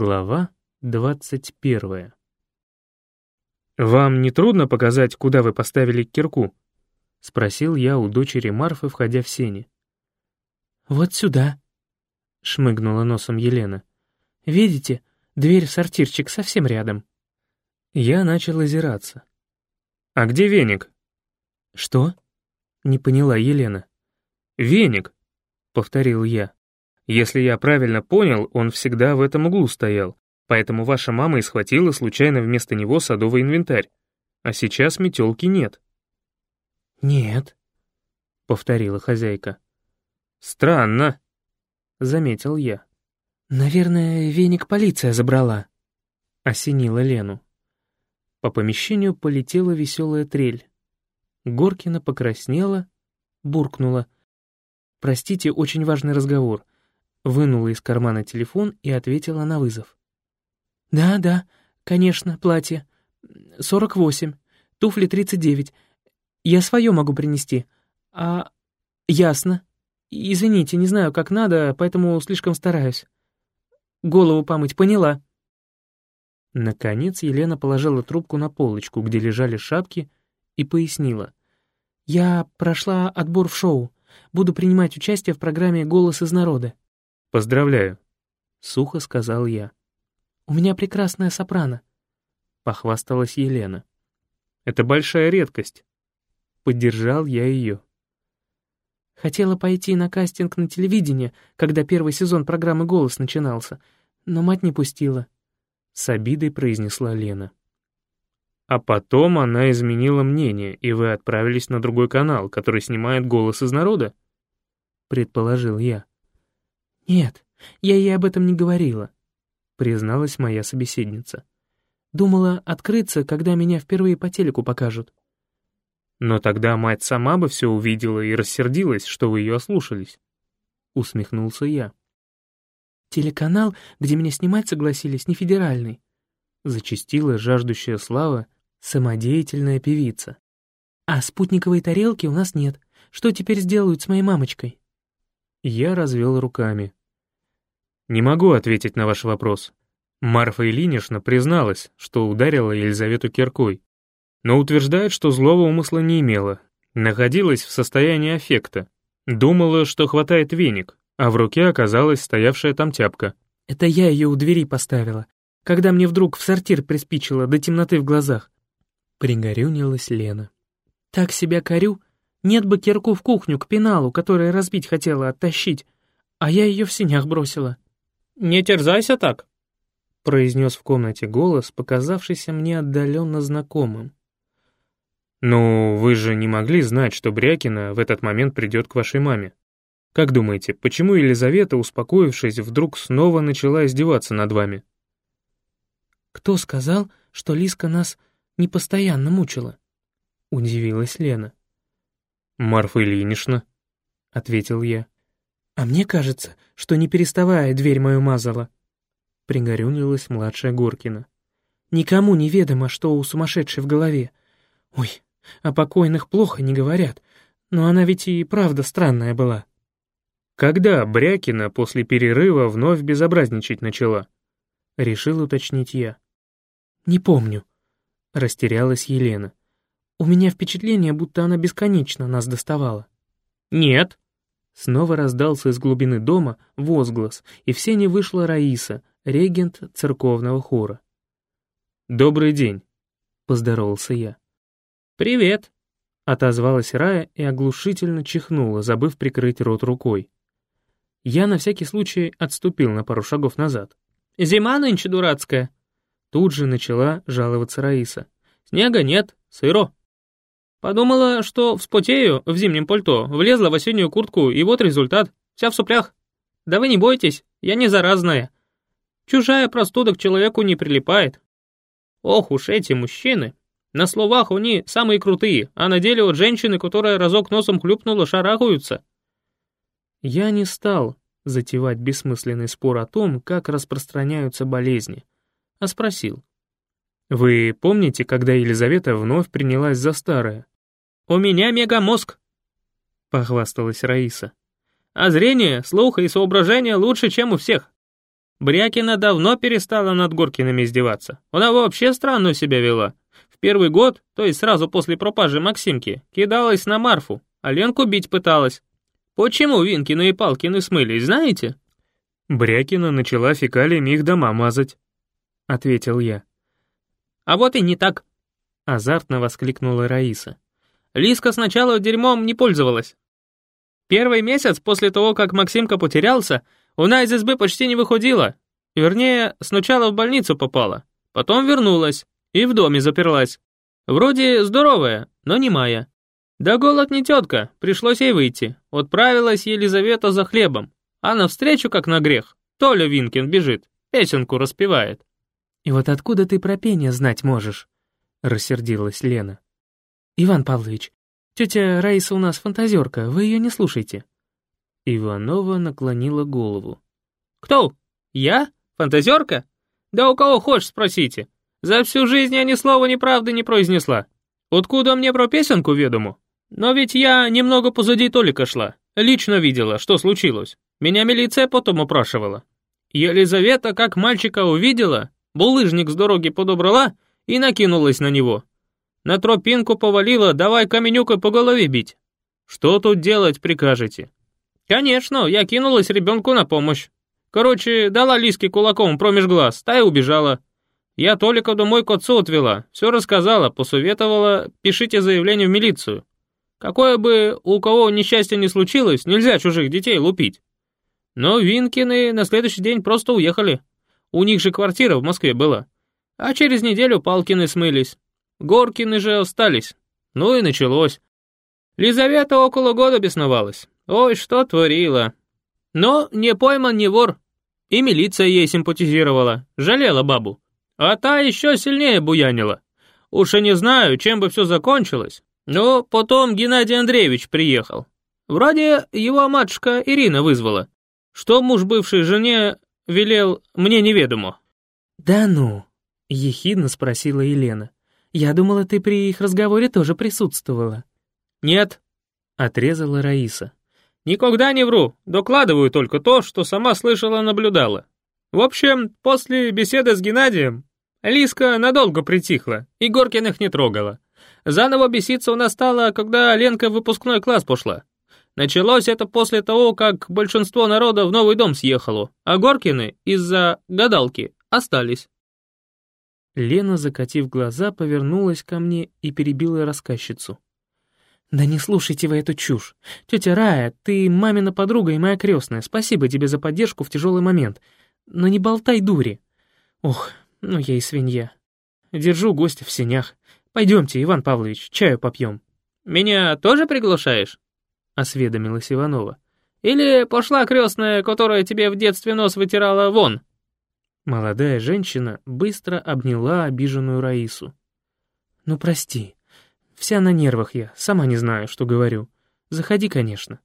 Глава двадцать первая. «Вам не трудно показать, куда вы поставили кирку?» — спросил я у дочери Марфы, входя в сени. «Вот сюда», — шмыгнула носом Елена. «Видите, дверь в сортирчик совсем рядом». Я начал озираться. «А где веник?» «Что?» — не поняла Елена. «Веник», — повторил я. «Если я правильно понял, он всегда в этом углу стоял, поэтому ваша мама и схватила случайно вместо него садовый инвентарь. А сейчас метелки нет». «Нет», — повторила хозяйка. «Странно», — заметил я. «Наверное, веник полиция забрала», — осенила Лену. По помещению полетела веселая трель. Горкина покраснела, буркнула. «Простите, очень важный разговор». Вынула из кармана телефон и ответила на вызов. «Да, да, конечно, платье. Сорок восемь, туфли тридцать девять. Я свое могу принести. А... ясно. Извините, не знаю, как надо, поэтому слишком стараюсь. Голову помыть, поняла». Наконец Елена положила трубку на полочку, где лежали шапки, и пояснила. «Я прошла отбор в шоу. Буду принимать участие в программе «Голос из народа». «Поздравляю», — сухо сказал я. «У меня прекрасная сопрано», — похвасталась Елена. «Это большая редкость». Поддержал я ее. Хотела пойти на кастинг на телевидение, когда первый сезон программы «Голос» начинался, но мать не пустила. С обидой произнесла Лена. А потом она изменила мнение, и вы отправились на другой канал, который снимает «Голос из народа»? Предположил я. Нет, я ей об этом не говорила, призналась моя собеседница. Думала открыться, когда меня впервые по телеку покажут. Но тогда мать сама бы все увидела и рассердилась, что вы ее ослушались. Усмехнулся я. Телеканал, где меня снимать согласились, не федеральный. Зачастила жаждущая слава самодеятельная певица. А спутниковой тарелки у нас нет. Что теперь сделают с моей мамочкой? Я развел руками. Не могу ответить на ваш вопрос. Марфа Ильинична призналась, что ударила Елизавету киркой но утверждает, что злого умысла не имела, находилась в состоянии аффекта, думала, что хватает веник, а в руке оказалась стоявшая там тяпка. «Это я ее у двери поставила, когда мне вдруг в сортир приспичило до темноты в глазах». Пригорюнилась Лена. «Так себя корю. Нет бы кирку в кухню к пеналу, который разбить хотела оттащить, а я ее в синях бросила». «Не терзайся так», — произнес в комнате голос, показавшийся мне отдаленно знакомым. «Ну, вы же не могли знать, что Брякина в этот момент придет к вашей маме. Как думаете, почему Елизавета, успокоившись, вдруг снова начала издеваться над вами?» «Кто сказал, что Лиска нас не постоянно мучила?» — удивилась Лена. «Марфа Ильинична», — ответил я. «А мне кажется, что не переставая дверь мою мазала», — пригорюнилась младшая Горкина. «Никому не ведомо, что у сумасшедшей в голове. Ой, о покойных плохо не говорят, но она ведь и правда странная была. Когда Брякина после перерыва вновь безобразничать начала? Решил уточнить я. Не помню. Растерялась Елена. У меня впечатление, будто она бесконечно нас доставала. Нет. Снова раздался из глубины дома возглас, и в сене вышла Раиса, регент церковного хора. «Добрый день», — поздоровался я. «Привет!» — отозвалась Рая и оглушительно чихнула, забыв прикрыть рот рукой. Я на всякий случай отступил на пару шагов назад. «Зима нынче дурацкая!» Тут же начала жаловаться Раиса. «Снега нет, сыро!» Подумала, что вспотею в зимнем пальто, влезла в осеннюю куртку, и вот результат. Вся в соплях. Да вы не бойтесь, я не заразная. Чужая простуда к человеку не прилипает. Ох уж эти мужчины. На словах они самые крутые, а на деле вот женщины, которая разок носом хлюпнула, шарахаются. Я не стал затевать бессмысленный спор о том, как распространяются болезни, а спросил. «Вы помните, когда Елизавета вновь принялась за старое?» «У меня мегамозг», — похвасталась Раиса. «А зрение, слух и соображение лучше, чем у всех. Брякина давно перестала над Горкиными издеваться. Она вообще странно себя вела. В первый год, то есть сразу после пропажи Максимки, кидалась на Марфу, а Ленку бить пыталась. Почему Винкины и Палкины смылись, знаете? Брякина начала фекалиями их дома мазать, — ответил я. А вот и не так, — азартно воскликнула Раиса. Лиска сначала дерьмом не пользовалась. Первый месяц после того, как Максимка потерялся, она из избы почти не выходила. Вернее, сначала в больницу попала, потом вернулась и в доме заперлась. Вроде здоровая, но не моя. Да голод не тетка, пришлось ей выйти. Отправилась Елизавета за хлебом, а навстречу, как на грех, Толя Винкин бежит, песенку распевает. «И вот откуда ты про пение знать можешь?» — рассердилась Лена. «Иван Павлович, тетя Раиса у нас фантазерка, вы ее не слушайте». Иванова наклонила голову. «Кто? Я? Фантазерка? Да у кого хочешь спросите. За всю жизнь я ни слова неправды не произнесла. Откуда мне про песенку ведому? Но ведь я немного позади Толика шла. Лично видела, что случилось. Меня милиция потом упрашивала. Елизавета, как мальчика увидела, булыжник с дороги подобрала и накинулась на него. На тропинку повалила, давай каменюкой по голове бить. Что тут делать прикажете? Конечно, я кинулась ребенку на помощь. Короче, дала Лиске кулаком промеж глаз, та и убежала. Я Толика домой к отцу отвела, все рассказала, посоветовала, пишите заявление в милицию. Какое бы у кого несчастье не случилось, нельзя чужих детей лупить. Но Винкины на следующий день просто уехали. У них же квартира в Москве была. А через неделю Палкины смылись. Горкины же остались. Ну и началось. Лизавета около года бесновалась. Ой, что творила. Но не пойман не вор. И милиция ей симпатизировала, жалела бабу. А та еще сильнее буянила. Уж и не знаю, чем бы все закончилось. Но потом Геннадий Андреевич приехал. Вроде его матушка Ирина вызвала. Что муж бывшей жене велел, мне неведомо. «Да ну?» — ехидно спросила Елена. «Я думала, ты при их разговоре тоже присутствовала». «Нет», — отрезала Раиса. «Никогда не вру, докладываю только то, что сама слышала-наблюдала. В общем, после беседы с Геннадием Лиска надолго притихла и Горкиных не трогала. Заново беситься у нас стало, когда Ленка в выпускной класс пошла. Началось это после того, как большинство народа в новый дом съехало, а Горкины из-за гадалки остались. Лена, закатив глаза, повернулась ко мне и перебила рассказчицу. «Да не слушайте вы эту чушь. Тетя Рая, ты мамина подруга и моя крестная. Спасибо тебе за поддержку в тяжелый момент. Но не болтай дури. Ох, ну я и свинья. Держу гостя в сенях. Пойдемте, Иван Павлович, чаю попьем». «Меня тоже приглашаешь?» — осведомилась Иванова. «Или пошла крестная, которая тебе в детстве нос вытирала, вон?» Молодая женщина быстро обняла обиженную Раису. «Ну прости, вся на нервах я, сама не знаю, что говорю. Заходи, конечно».